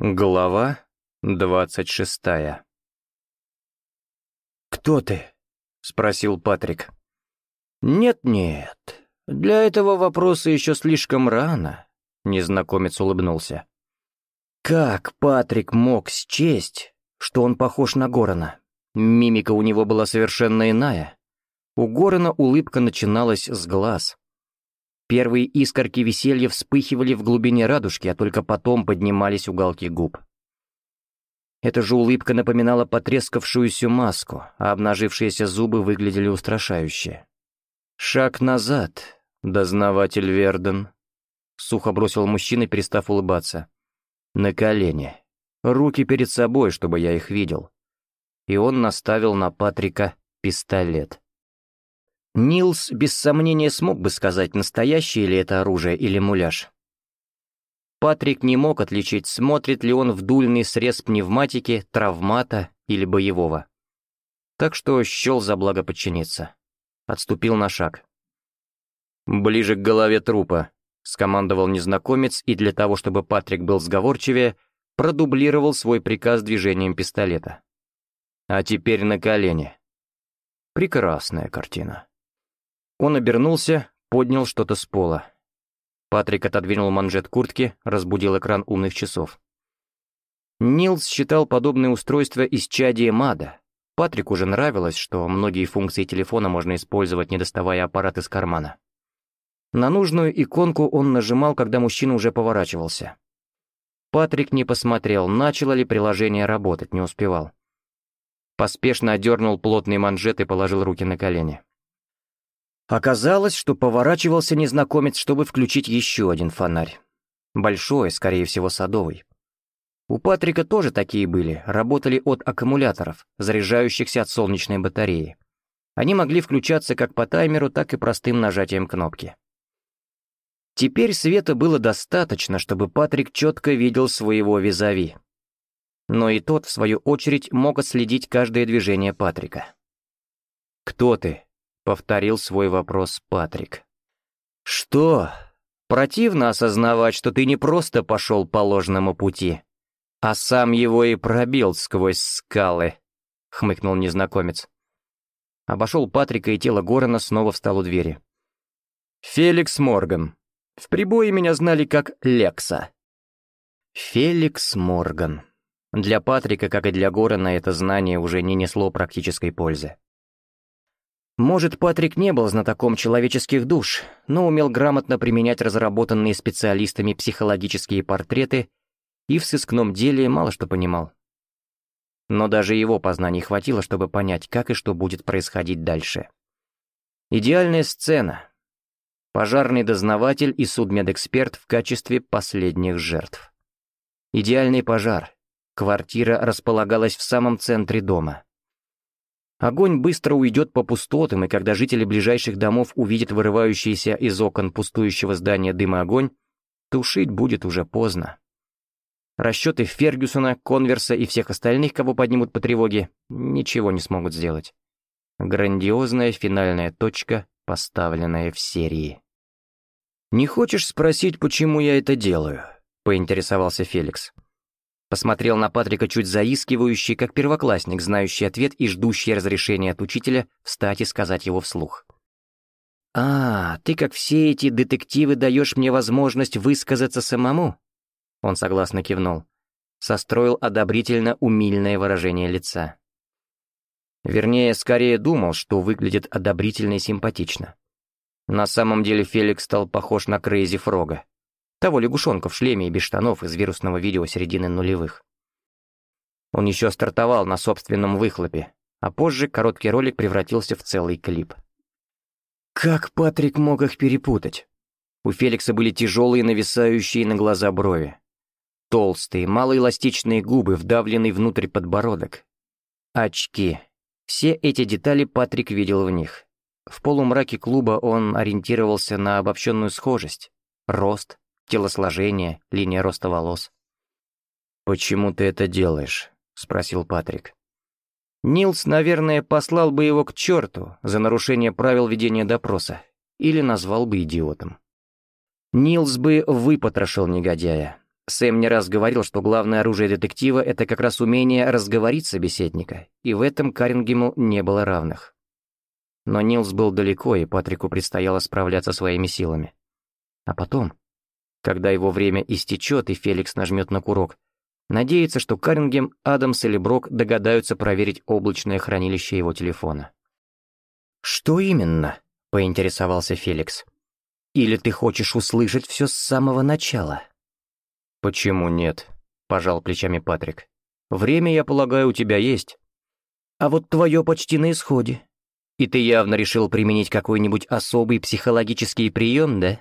Глава 26 «Кто ты?» — спросил Патрик. «Нет-нет, для этого вопроса еще слишком рано», — незнакомец улыбнулся. «Как Патрик мог счесть, что он похож на Горана? Мимика у него была совершенно иная. У Горана улыбка начиналась с глаз. Первые искорки веселья вспыхивали в глубине радужки, а только потом поднимались уголки губ. Эта же улыбка напоминала потрескавшуюся маску, а обнажившиеся зубы выглядели устрашающе. «Шаг назад, дознаватель Верден», — сухо бросил мужчина, перестав улыбаться. «На колени. Руки перед собой, чтобы я их видел». И он наставил на Патрика пистолет. Нилс без сомнения смог бы сказать, настоящее ли это оружие или муляж. Патрик не мог отличить, смотрит ли он в дульный срез пневматики, травмата или боевого. Так что счел за благо подчиниться. Отступил на шаг. «Ближе к голове трупа», — скомандовал незнакомец, и для того, чтобы Патрик был сговорчивее, продублировал свой приказ движением пистолета. «А теперь на колени». Прекрасная картина. Он обернулся, поднял что-то с пола. Патрик отодвинул манжет куртки, разбудил экран умных часов. Нилс считал подобное устройство из чади Патрик уже нравилось, что многие функции телефона можно использовать, не доставая аппарат из кармана. На нужную иконку он нажимал, когда мужчина уже поворачивался. Патрик не посмотрел, начало ли приложение работать, не успевал. Поспешно одернул плотные манжеты и положил руки на колени. Оказалось, что поворачивался незнакомец, чтобы включить еще один фонарь. Большой, скорее всего, садовый. У Патрика тоже такие были, работали от аккумуляторов, заряжающихся от солнечной батареи. Они могли включаться как по таймеру, так и простым нажатием кнопки. Теперь света было достаточно, чтобы Патрик четко видел своего визави. Но и тот, в свою очередь, мог отследить каждое движение Патрика. «Кто ты?» Повторил свой вопрос Патрик. «Что? Противно осознавать, что ты не просто пошел по ложному пути, а сам его и пробил сквозь скалы», — хмыкнул незнакомец. Обошел Патрика, и тело Горана снова встал у двери. «Феликс Морган. В прибое меня знали как Лекса». «Феликс Морган». Для Патрика, как и для Горана, это знание уже не несло практической пользы. Может, Патрик не был знатоком человеческих душ, но умел грамотно применять разработанные специалистами психологические портреты и в сыскном деле мало что понимал. Но даже его познаний хватило, чтобы понять, как и что будет происходить дальше. Идеальная сцена. Пожарный дознаватель и судмедэксперт в качестве последних жертв. Идеальный пожар. Квартира располагалась в самом центре дома. Огонь быстро уйдет по пустотам, и когда жители ближайших домов увидят вырывающийся из окон пустующего здания дыма огонь, тушить будет уже поздно. Расчеты Фергюсона, Конверса и всех остальных, кого поднимут по тревоге, ничего не смогут сделать. Грандиозная финальная точка, поставленная в серии. «Не хочешь спросить, почему я это делаю?» — поинтересовался Феликс. Посмотрел на Патрика чуть заискивающий, как первоклассник, знающий ответ и ждущий разрешения от учителя встать и сказать его вслух. «А, ты, как все эти детективы, даешь мне возможность высказаться самому?» Он согласно кивнул. Состроил одобрительно умильное выражение лица. Вернее, скорее думал, что выглядит одобрительно и симпатично. На самом деле Феликс стал похож на Крейзи Фрога. Того лягушонка в шлеме и без штанов из вирусного видео середины нулевых. Он еще стартовал на собственном выхлопе, а позже короткий ролик превратился в целый клип. Как Патрик мог их перепутать? У Феликса были тяжелые, нависающие на глаза брови. Толстые, малоэластичные губы, вдавленный внутрь подбородок. Очки. Все эти детали Патрик видел в них. В полумраке клуба он ориентировался на обобщенную схожесть, рост, телосложение, линия роста волос. «Почему ты это делаешь?» — спросил Патрик. Нилс, наверное, послал бы его к черту за нарушение правил ведения допроса или назвал бы идиотом. Нилс бы выпотрошил негодяя. Сэм не раз говорил, что главное оружие детектива — это как раз умение разговорить собеседника, и в этом Карингему не было равных. Но Нилс был далеко, и Патрику предстояло справляться своими силами. А потом, когда его время истечет и Феликс нажмет на курок, надеется, что Карингем, Адамс или Брок догадаются проверить облачное хранилище его телефона. «Что именно?» — поинтересовался Феликс. «Или ты хочешь услышать все с самого начала?» «Почему нет?» — пожал плечами Патрик. «Время, я полагаю, у тебя есть». «А вот твое почти на исходе. И ты явно решил применить какой-нибудь особый психологический прием, да?»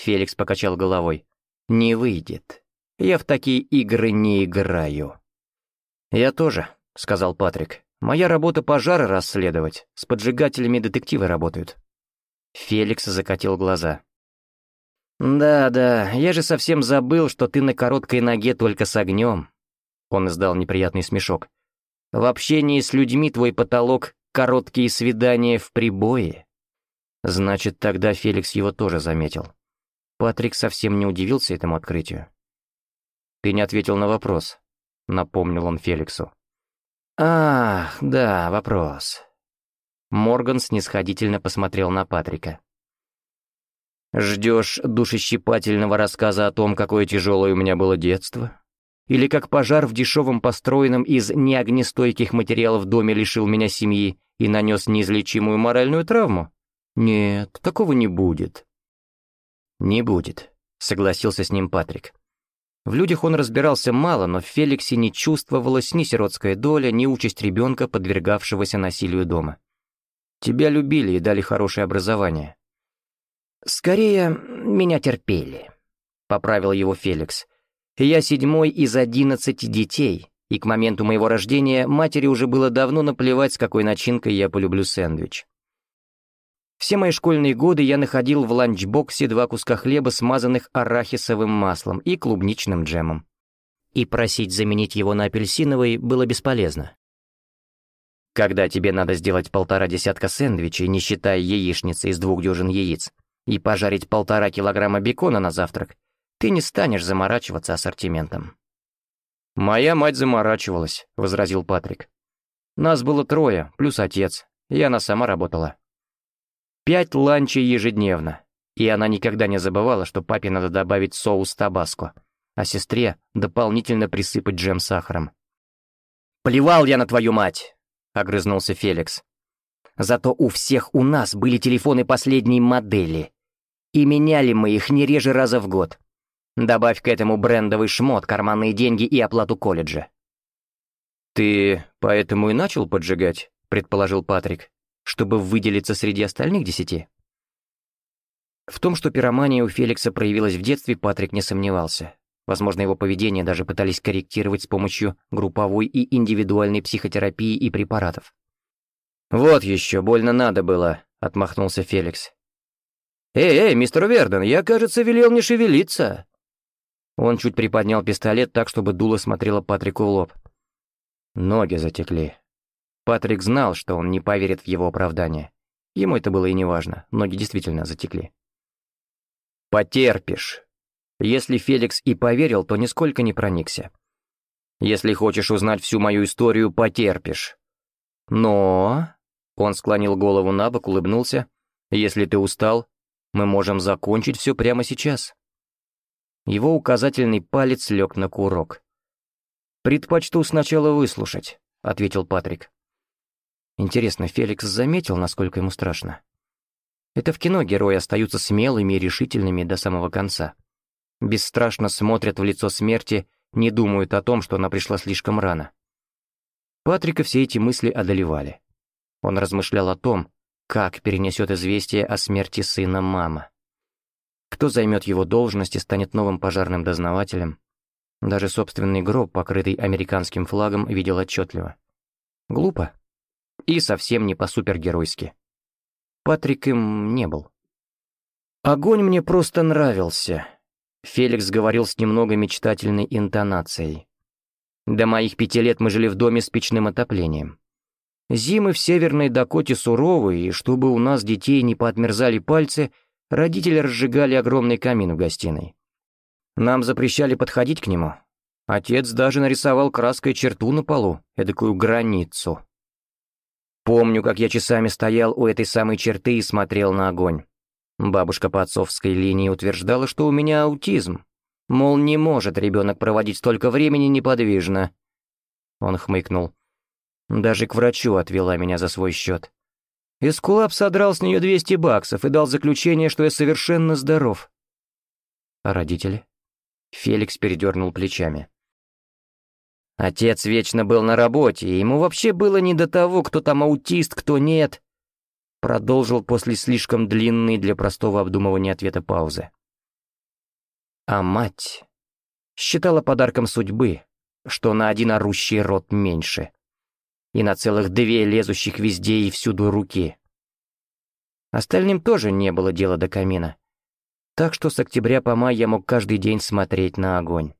Феликс покачал головой. «Не выйдет. Я в такие игры не играю». «Я тоже», — сказал Патрик. «Моя работа пожары расследовать. С поджигателями детективы работают». Феликс закатил глаза. «Да-да, я же совсем забыл, что ты на короткой ноге только с огнем». Он издал неприятный смешок. «В общении с людьми твой потолок — короткие свидания в прибое». Значит, тогда Феликс его тоже заметил. Патрик совсем не удивился этому открытию. «Ты не ответил на вопрос», — напомнил он Феликсу. «Ах, да, вопрос». Морган снисходительно посмотрел на Патрика. «Ждешь душещипательного рассказа о том, какое тяжелое у меня было детство? Или как пожар в дешевом построенном из неогнестойких материалов доме лишил меня семьи и нанес неизлечимую моральную травму? Нет, такого не будет. «Не будет», — согласился с ним Патрик. В людях он разбирался мало, но в Феликсе не чувствовалась ни сиротская доля, ни участь ребенка, подвергавшегося насилию дома. «Тебя любили и дали хорошее образование». «Скорее, меня терпели», — поправил его Феликс. «Я седьмой из одиннадцати детей, и к моменту моего рождения матери уже было давно наплевать, с какой начинкой я полюблю сэндвич. Все мои школьные годы я находил в ланчбоксе два куска хлеба, смазанных арахисовым маслом и клубничным джемом. И просить заменить его на апельсиновый было бесполезно. Когда тебе надо сделать полтора десятка сэндвичей, не считая яичницы из двух дюжин яиц, и пожарить полтора килограмма бекона на завтрак, ты не станешь заморачиваться ассортиментом. «Моя мать заморачивалась», — возразил Патрик. «Нас было трое, плюс отец, и она сама работала. Пять ланчей ежедневно. И она никогда не забывала, что папе надо добавить соус табаско, а сестре дополнительно присыпать джем сахаром. «Плевал я на твою мать!» — огрызнулся Феликс. «Зато у всех у нас были телефоны последней модели. И меняли мы их не реже раза в год. Добавь к этому брендовый шмот, карманные деньги и оплату колледжа». «Ты поэтому и начал поджигать?» — предположил Патрик чтобы выделиться среди остальных десяти? В том, что пиромания у Феликса проявилась в детстве, Патрик не сомневался. Возможно, его поведение даже пытались корректировать с помощью групповой и индивидуальной психотерапии и препаратов. «Вот еще, больно надо было», — отмахнулся Феликс. «Эй, эй, мистер Верден, я, кажется, велел не шевелиться». Он чуть приподнял пистолет так, чтобы дуло смотрело Патрику в лоб. Ноги затекли. Патрик знал, что он не поверит в его оправдание. Ему это было и неважно, ноги действительно затекли. «Потерпишь!» Если Феликс и поверил, то нисколько не проникся. «Если хочешь узнать всю мою историю, потерпишь!» «Но...» Он склонил голову на бок, улыбнулся. «Если ты устал, мы можем закончить все прямо сейчас». Его указательный палец лег на курок. «Предпочту сначала выслушать», — ответил Патрик. Интересно, Феликс заметил, насколько ему страшно? Это в кино герои остаются смелыми и решительными до самого конца. Бесстрашно смотрят в лицо смерти, не думают о том, что она пришла слишком рано. Патрика все эти мысли одолевали. Он размышлял о том, как перенесет известие о смерти сына мама. Кто займет его должность и станет новым пожарным дознавателем? Даже собственный гроб, покрытый американским флагом, видел отчетливо. Глупо, и совсем не по-супергеройски. Патрик им не был. «Огонь мне просто нравился», — Феликс говорил с немного мечтательной интонацией. «До моих пяти лет мы жили в доме с печным отоплением. Зимы в Северной Дакоте суровые, и чтобы у нас детей не подмерзали пальцы, родители разжигали огромный камин в гостиной. Нам запрещали подходить к нему. Отец даже нарисовал краской черту на полу, эдакую границу. Помню, как я часами стоял у этой самой черты и смотрел на огонь. Бабушка по отцовской линии утверждала, что у меня аутизм. Мол, не может ребенок проводить столько времени неподвижно. Он хмыкнул. Даже к врачу отвела меня за свой счет. Эскулап содрал с нее 200 баксов и дал заключение, что я совершенно здоров. А родители? Феликс передернул плечами. Отец вечно был на работе, и ему вообще было не до того, кто там аутист, кто нет. Продолжил после слишком длинной для простого обдумывания ответа паузы. А мать считала подарком судьбы, что на один орущий рот меньше. И на целых две лезущих везде и всюду руки. Остальным тоже не было дела до камина. Так что с октября по май я мог каждый день смотреть на огонь.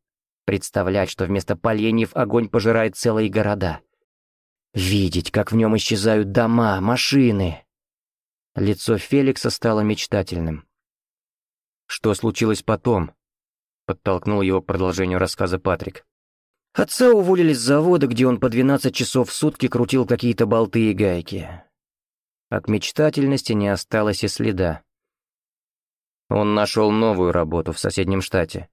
Представлять, что вместо поленьев огонь пожирает целые города. Видеть, как в нем исчезают дома, машины. Лицо Феликса стало мечтательным. «Что случилось потом?» — подтолкнул его к продолжению рассказа Патрик. Отца уволили с завода, где он по 12 часов в сутки крутил какие-то болты и гайки. От мечтательности не осталось и следа. Он нашел новую работу в соседнем штате.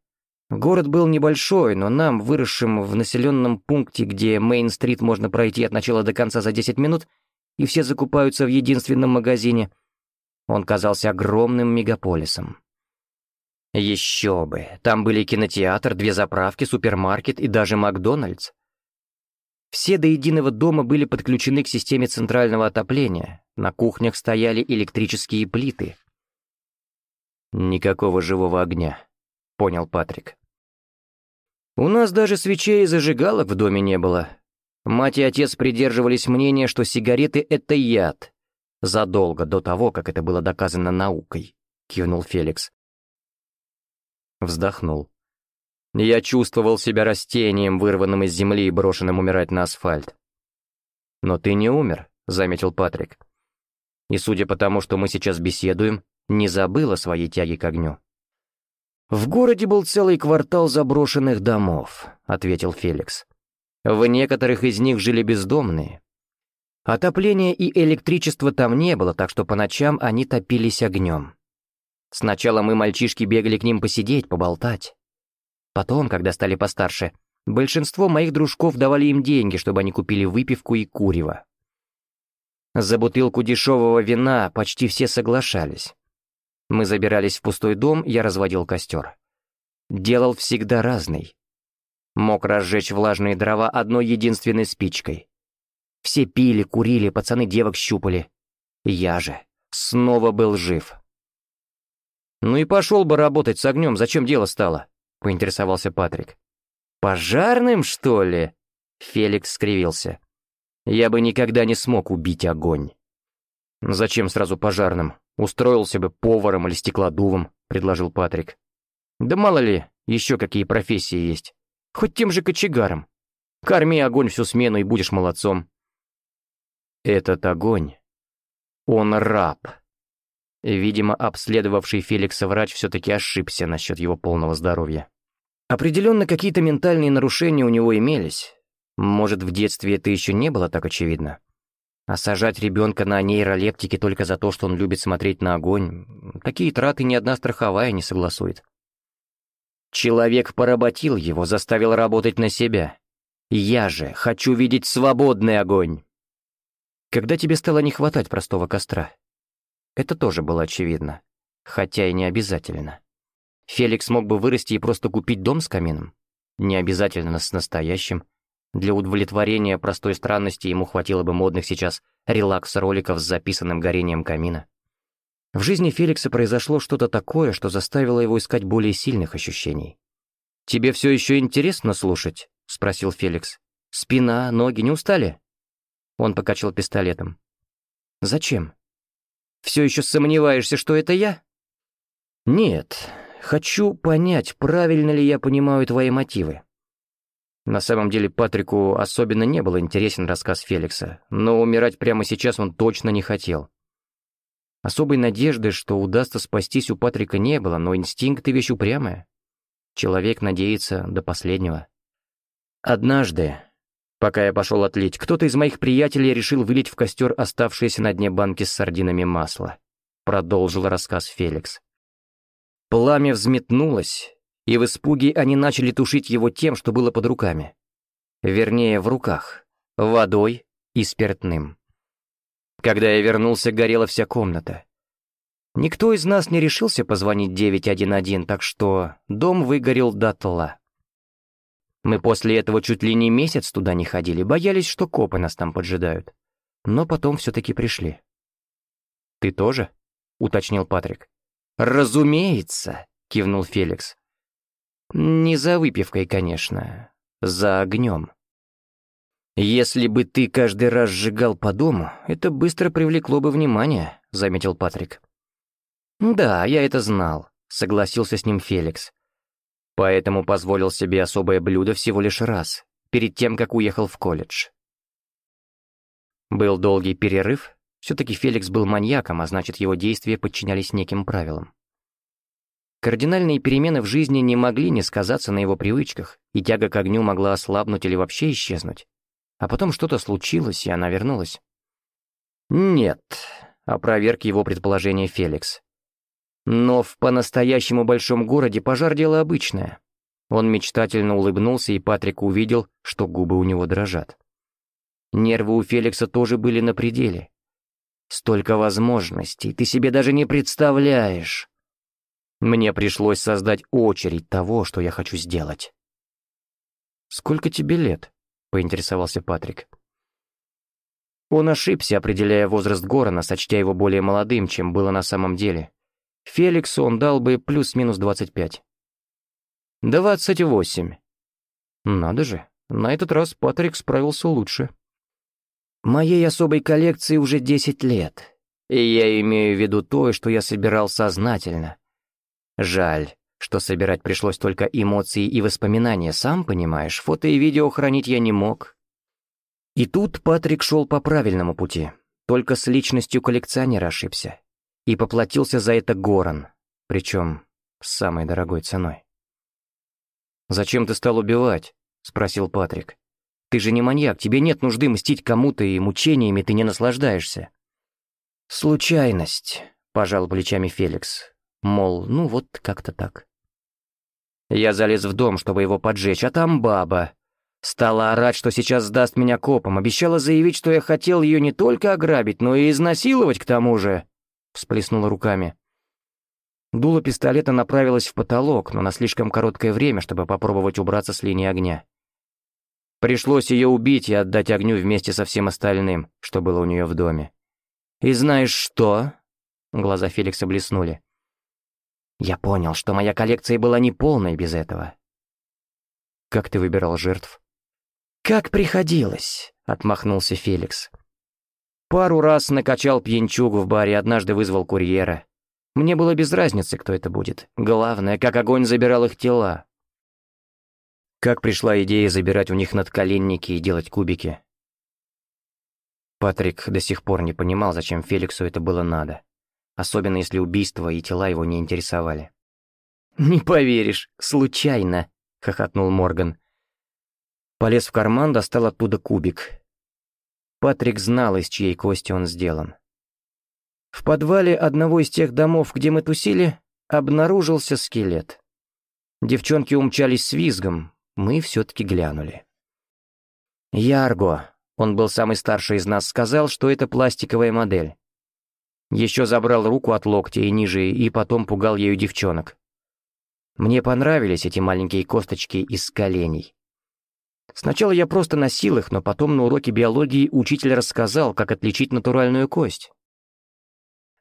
Город был небольшой, но нам, выросшим в населенном пункте, где Мейн-стрит можно пройти от начала до конца за 10 минут, и все закупаются в единственном магазине, он казался огромным мегаполисом. Еще бы, там были кинотеатр, две заправки, супермаркет и даже Макдональдс. Все до единого дома были подключены к системе центрального отопления, на кухнях стояли электрические плиты. Никакого живого огня. — понял Патрик. «У нас даже свечей и зажигалок в доме не было. Мать и отец придерживались мнения, что сигареты — это яд. Задолго до того, как это было доказано наукой», — кивнул Феликс. Вздохнул. Я чувствовал себя растением, вырванным из земли и брошенным умирать на асфальт. «Но ты не умер», — заметил Патрик. «И судя по тому, что мы сейчас беседуем, не забыл о своей тяге к огню». «В городе был целый квартал заброшенных домов», — ответил Феликс. «В некоторых из них жили бездомные. Отопления и электричества там не было, так что по ночам они топились огнем. Сначала мы, мальчишки, бегали к ним посидеть, поболтать. Потом, когда стали постарше, большинство моих дружков давали им деньги, чтобы они купили выпивку и курево. За бутылку дешевого вина почти все соглашались. Мы забирались в пустой дом, я разводил костер. Делал всегда разный. Мог разжечь влажные дрова одной единственной спичкой. Все пили, курили, пацаны девок щупали. Я же снова был жив. «Ну и пошел бы работать с огнем, зачем дело стало?» — поинтересовался Патрик. «Пожарным, что ли?» — Феликс скривился. «Я бы никогда не смог убить огонь». «Зачем сразу пожарным?» Устроился бы поваром или стеклодувом, предложил Патрик. Да мало ли, еще какие профессии есть. Хоть тем же кочегаром. Корми огонь всю смену и будешь молодцом. Этот огонь. Он раб. Видимо, обследовавший Феликса врач все-таки ошибся насчет его полного здоровья. Определенно, какие-то ментальные нарушения у него имелись. Может, в детстве это еще не было так очевидно. А сажать ребенка на нейролептике только за то, что он любит смотреть на огонь, такие траты ни одна страховая не согласует. Человек поработил его, заставил работать на себя. Я же хочу видеть свободный огонь. Когда тебе стало не хватать простого костра? Это тоже было очевидно, хотя и не обязательно. Феликс мог бы вырасти и просто купить дом с камином. Не обязательно с настоящим. Для удовлетворения простой странности ему хватило бы модных сейчас релакс-роликов с записанным горением камина. В жизни Феликса произошло что-то такое, что заставило его искать более сильных ощущений. «Тебе все еще интересно слушать?» — спросил Феликс. «Спина, ноги не устали?» Он покачал пистолетом. «Зачем? Все еще сомневаешься, что это я?» «Нет. Хочу понять, правильно ли я понимаю твои мотивы. На самом деле Патрику особенно не был интересен рассказ Феликса, но умирать прямо сейчас он точно не хотел. Особой надежды, что удастся спастись у Патрика не было, но инстинкты вещь упрямая. Человек надеется до последнего. Однажды, пока я пошел отлить, кто-то из моих приятелей решил вылить в костер оставшееся на дне банки с сардинами масло. Продолжил рассказ Феликс. Пламя взметнулось, и в испуге они начали тушить его тем, что было под руками. Вернее, в руках, водой и спиртным. Когда я вернулся, горела вся комната. Никто из нас не решился позвонить 911, так что дом выгорел дотла. Мы после этого чуть ли не месяц туда не ходили, боялись, что копы нас там поджидают. Но потом все-таки пришли. «Ты тоже?» — уточнил Патрик. «Разумеется!» — кивнул Феликс. Не за выпивкой, конечно, за огнем. «Если бы ты каждый раз сжигал по дому, это быстро привлекло бы внимание», — заметил Патрик. «Да, я это знал», — согласился с ним Феликс. Поэтому позволил себе особое блюдо всего лишь раз, перед тем, как уехал в колледж. Был долгий перерыв, все-таки Феликс был маньяком, а значит, его действия подчинялись неким правилам. Кардинальные перемены в жизни не могли не сказаться на его привычках, и тяга к огню могла ослабнуть или вообще исчезнуть. А потом что-то случилось, и она вернулась. «Нет», — опроверг его предположение Феликс. «Но в по-настоящему большом городе пожар — дело обычное». Он мечтательно улыбнулся, и Патрик увидел, что губы у него дрожат. Нервы у Феликса тоже были на пределе. «Столько возможностей, ты себе даже не представляешь!» Мне пришлось создать очередь того, что я хочу сделать. «Сколько тебе лет?» — поинтересовался Патрик. Он ошибся, определяя возраст Горана, сочтя его более молодым, чем было на самом деле. Феликсу он дал бы плюс-минус 25. 28. Надо же, на этот раз Патрик справился лучше. Моей особой коллекции уже 10 лет, и я имею в виду то, что я собирал сознательно, Жаль, что собирать пришлось только эмоции и воспоминания, сам понимаешь, фото и видео хранить я не мог. И тут Патрик шел по правильному пути, только с личностью коллекционера ошибся. И поплатился за это Горан, причем с самой дорогой ценой. «Зачем ты стал убивать?» — спросил Патрик. «Ты же не маньяк, тебе нет нужды мстить кому-то, и мучениями ты не наслаждаешься». «Случайность», — пожал плечами Феликс. Мол, ну вот как-то так. Я залез в дом, чтобы его поджечь, а там баба. Стала орать, что сейчас сдаст меня копам. обещала заявить, что я хотел ее не только ограбить, но и изнасиловать к тому же. Всплеснула руками. Дуло пистолета направилось в потолок, но на слишком короткое время, чтобы попробовать убраться с линии огня. Пришлось ее убить и отдать огню вместе со всем остальным, что было у нее в доме. «И знаешь что?» Глаза Феликса блеснули. Я понял, что моя коллекция была неполной без этого. «Как ты выбирал жертв?» «Как приходилось», — отмахнулся Феликс. «Пару раз накачал пьянчугу в баре, однажды вызвал курьера. Мне было без разницы, кто это будет. Главное, как огонь забирал их тела». Как пришла идея забирать у них надколенники и делать кубики? Патрик до сих пор не понимал, зачем Феликсу это было надо особенно если убийство и тела его не интересовали. «Не поверишь, случайно!» — хохотнул Морган. Полез в карман, достал оттуда кубик. Патрик знал, из чьей кости он сделан. В подвале одного из тех домов, где мы тусили, обнаружился скелет. Девчонки умчались с визгом, мы все-таки глянули. Ярго, он был самый старший из нас, сказал, что это пластиковая модель. Еще забрал руку от локтя и ниже, и потом пугал ею девчонок. Мне понравились эти маленькие косточки из коленей. Сначала я просто носил их, но потом на уроке биологии учитель рассказал, как отличить натуральную кость.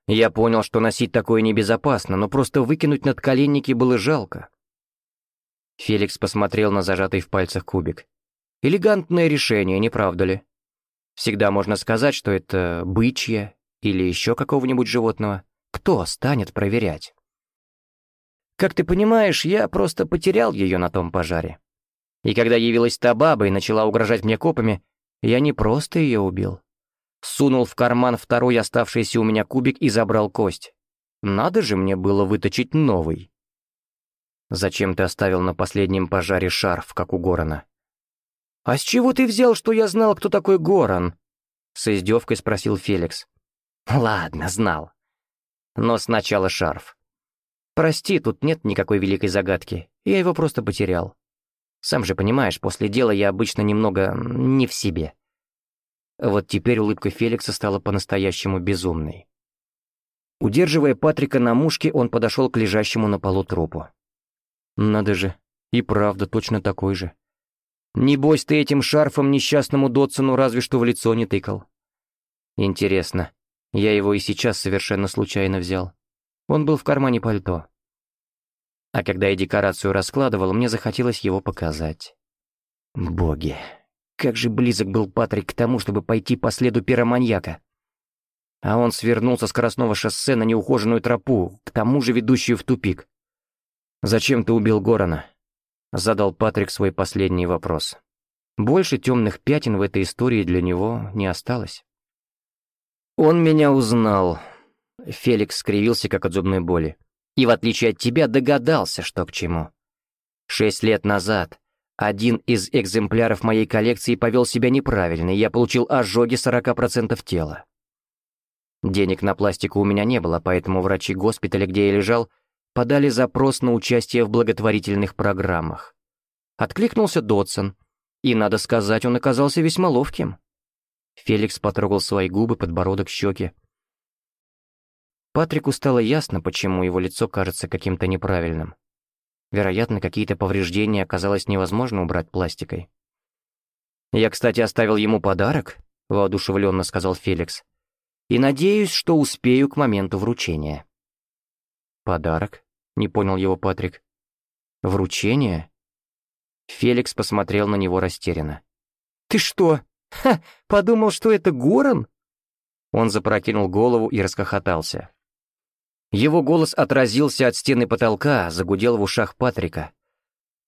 Я понял, что носить такое небезопасно, но просто выкинуть над коленники было жалко. Феликс посмотрел на зажатый в пальцах кубик. Элегантное решение, не правда ли? Всегда можно сказать, что это бычье. Или еще какого-нибудь животного? Кто станет проверять? Как ты понимаешь, я просто потерял ее на том пожаре. И когда явилась та баба и начала угрожать мне копами, я не просто ее убил. Сунул в карман второй оставшийся у меня кубик и забрал кость. Надо же мне было выточить новый. Зачем ты оставил на последнем пожаре шарф, как у Горана? «А с чего ты взял, что я знал, кто такой Горан?» С издевкой спросил Феликс. Ладно, знал. Но сначала шарф. Прости, тут нет никакой великой загадки. Я его просто потерял. Сам же понимаешь, после дела я обычно немного не в себе. Вот теперь улыбка Феликса стала по-настоящему безумной. Удерживая Патрика на мушке, он подошел к лежащему на полу трупу. «Надо же, и правда точно такой же. Небось, ты этим шарфом несчастному Дотсону разве что в лицо не тыкал». «Интересно, я его и сейчас совершенно случайно взял. Он был в кармане пальто. А когда я декорацию раскладывал, мне захотелось его показать. Боги, как же близок был Патрик к тому, чтобы пойти по следу пироманьяка. А он свернулся с скоростного шоссе на неухоженную тропу, к тому же ведущую в тупик. «Зачем ты убил Горана?» — задал Патрик свой последний вопрос. Больше темных пятен в этой истории для него не осталось. «Он меня узнал», — Феликс скривился, как от зубной боли. «И в отличие от тебя догадался, что к чему. Шесть лет назад один из экземпляров моей коллекции повел себя неправильно, и я получил ожоги 40% тела. Денег на пластику у меня не было, поэтому врачи госпиталя, где я лежал, подали запрос на участие в благотворительных программах. Откликнулся Дотсон, и, надо сказать, он оказался весьма ловким. Феликс потрогал свои губы, подбородок, щеки. Патрику стало ясно, почему его лицо кажется каким-то неправильным. Вероятно, какие-то повреждения оказалось невозможно убрать пластикой. «Я, кстати, оставил ему подарок», — воодушевленно сказал Феликс. «И надеюсь, что успею к моменту вручения». «Подарок?» — не понял его Патрик. «Вручение?» Феликс посмотрел на него растерянно. «Ты что, «Ха, подумал, что это Горан?» Он запрокинул голову и расхохотался. Его голос отразился от стены потолка, загудел в ушах Патрика.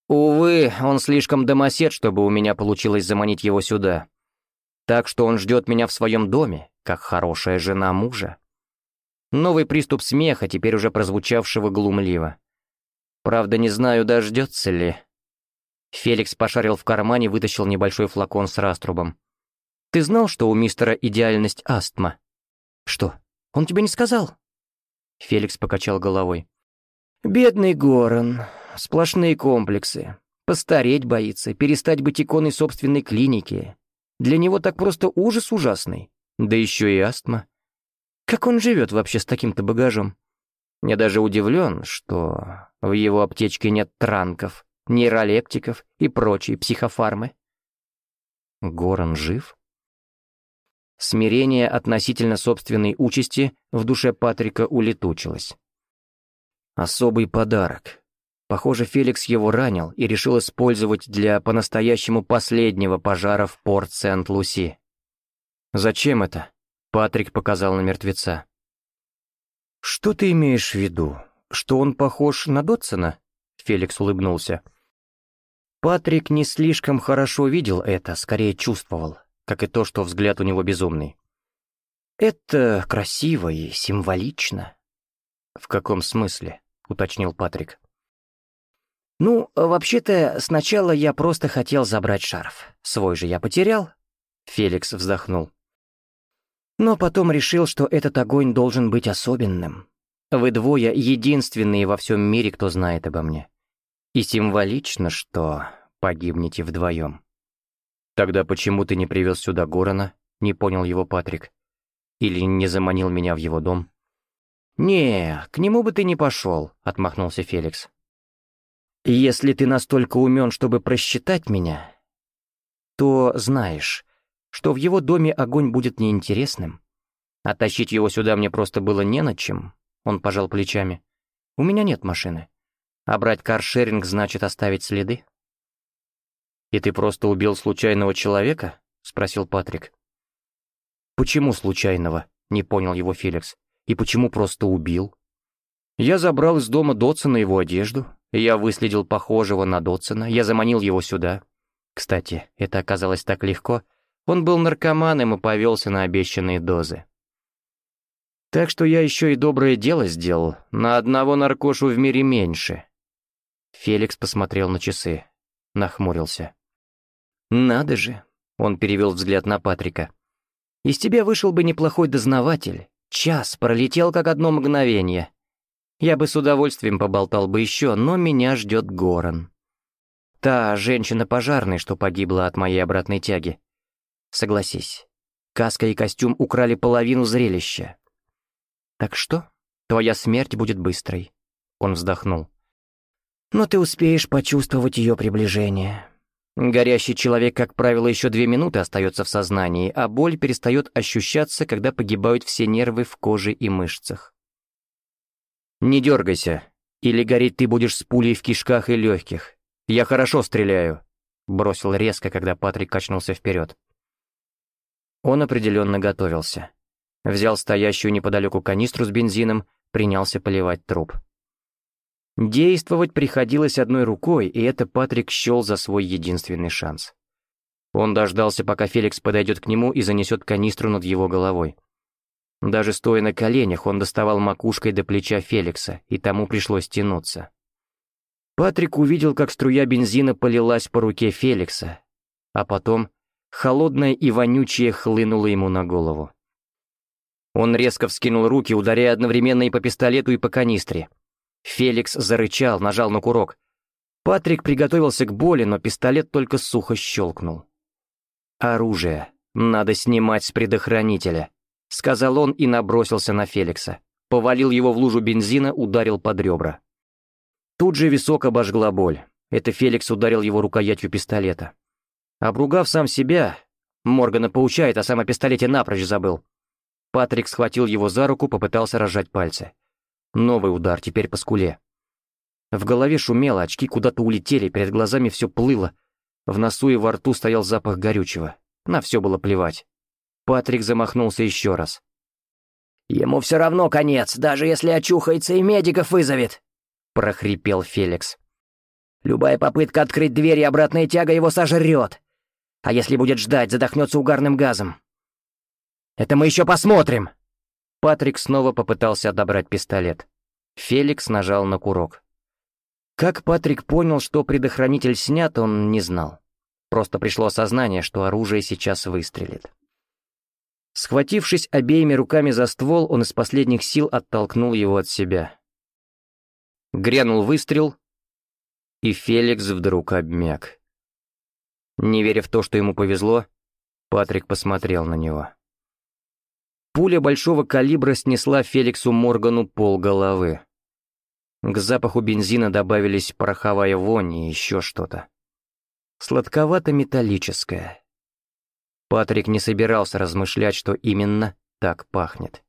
«Увы, он слишком домосед, чтобы у меня получилось заманить его сюда. Так что он ждет меня в своем доме, как хорошая жена мужа». Новый приступ смеха, теперь уже прозвучавшего глумливо. «Правда, не знаю, дождется ли». Феликс пошарил в кармане, вытащил небольшой флакон с раструбом. Ты знал, что у мистера идеальность астма?» «Что, он тебе не сказал?» Феликс покачал головой. «Бедный Горан. Сплошные комплексы. Постареть боится, перестать быть иконой собственной клиники. Для него так просто ужас ужасный. Да еще и астма. Как он живет вообще с таким-то багажом? Я даже удивлен, что в его аптечке нет транков, нейролептиков и прочей психофармы». «Горан жив?» Смирение относительно собственной участи в душе Патрика улетучилось. Особый подарок. Похоже, Феликс его ранил и решил использовать для по-настоящему последнего пожара в порт Сент-Луси. «Зачем это?» — Патрик показал на мертвеца. «Что ты имеешь в виду? Что он похож на Дотсона?» — Феликс улыбнулся. Патрик не слишком хорошо видел это, скорее чувствовал как и то, что взгляд у него безумный. «Это красиво и символично». «В каком смысле?» — уточнил Патрик. «Ну, вообще-то, сначала я просто хотел забрать шарф. Свой же я потерял». Феликс вздохнул. «Но потом решил, что этот огонь должен быть особенным. Вы двое единственные во всем мире, кто знает обо мне. И символично, что погибнете вдвоем». «Тогда почему ты не привез сюда Горана?» — не понял его Патрик. «Или не заманил меня в его дом?» «Не, к нему бы ты не пошел», — отмахнулся Феликс. «Если ты настолько умен, чтобы просчитать меня, то знаешь, что в его доме огонь будет неинтересным. А Оттащить его сюда мне просто было не над чем», — он пожал плечами. «У меня нет машины. А брать каршеринг значит оставить следы». «И ты просто убил случайного человека?» — спросил Патрик. «Почему случайного?» — не понял его Феликс. «И почему просто убил?» «Я забрал из дома Дотсона его одежду, я выследил похожего на Дотсона, я заманил его сюда. Кстати, это оказалось так легко. Он был наркоманом и повелся на обещанные дозы. Так что я еще и доброе дело сделал. На одного наркошу в мире меньше». Феликс посмотрел на часы. Нахмурился. «Надо же!» — он перевел взгляд на Патрика. «Из тебя вышел бы неплохой дознаватель. Час пролетел как одно мгновение. Я бы с удовольствием поболтал бы еще, но меня ждет Горан. Та женщина-пожарная, что погибла от моей обратной тяги. Согласись, каска и костюм украли половину зрелища. Так что? Твоя смерть будет быстрой». Он вздохнул. «Но ты успеешь почувствовать ее приближение». Горящий человек, как правило, еще две минуты остается в сознании, а боль перестает ощущаться, когда погибают все нервы в коже и мышцах. «Не дергайся, или гореть ты будешь с пулей в кишках и легких. Я хорошо стреляю», — бросил резко, когда Патрик качнулся вперед. Он определенно готовился. Взял стоящую неподалеку канистру с бензином, принялся поливать труп. Действовать приходилось одной рукой, и это Патрик счел за свой единственный шанс. Он дождался, пока Феликс подойдет к нему и занесет канистру над его головой. Даже стоя на коленях, он доставал макушкой до плеча Феликса, и тому пришлось тянуться. Патрик увидел, как струя бензина полилась по руке Феликса, а потом холодная и вонючая хлынула ему на голову. Он резко вскинул руки, ударяя одновременно и по пистолету, и по канистре. Феликс зарычал, нажал на курок. Патрик приготовился к боли, но пистолет только сухо щелкнул. «Оружие надо снимать с предохранителя», — сказал он и набросился на Феликса. Повалил его в лужу бензина, ударил под ребра. Тут же висок обожгла боль. Это Феликс ударил его рукоятью пистолета. Обругав сам себя, Моргана поучает, а сам о пистолете напрочь забыл. Патрик схватил его за руку, попытался разжать пальцы. Новый удар, теперь по скуле. В голове шумело, очки куда-то улетели, перед глазами все плыло. В носу и во рту стоял запах горючего. На все было плевать. Патрик замахнулся еще раз. «Ему все равно конец, даже если очухается и медиков вызовет!» — прохрипел Феликс. «Любая попытка открыть дверь и обратная тяга его сожрет. А если будет ждать, задохнется угарным газом. «Это мы еще посмотрим!» Патрик снова попытался отобрать пистолет. Феликс нажал на курок. Как Патрик понял, что предохранитель снят, он не знал. Просто пришло осознание, что оружие сейчас выстрелит. Схватившись обеими руками за ствол, он из последних сил оттолкнул его от себя. Грянул выстрел, и Феликс вдруг обмяк. Не веря в то, что ему повезло, Патрик посмотрел на него. Пуля большого калибра снесла Феликсу Моргану пол головы. К запаху бензина добавились пороховая вонь и еще что-то. Сладковато-металлическое. Патрик не собирался размышлять, что именно так пахнет.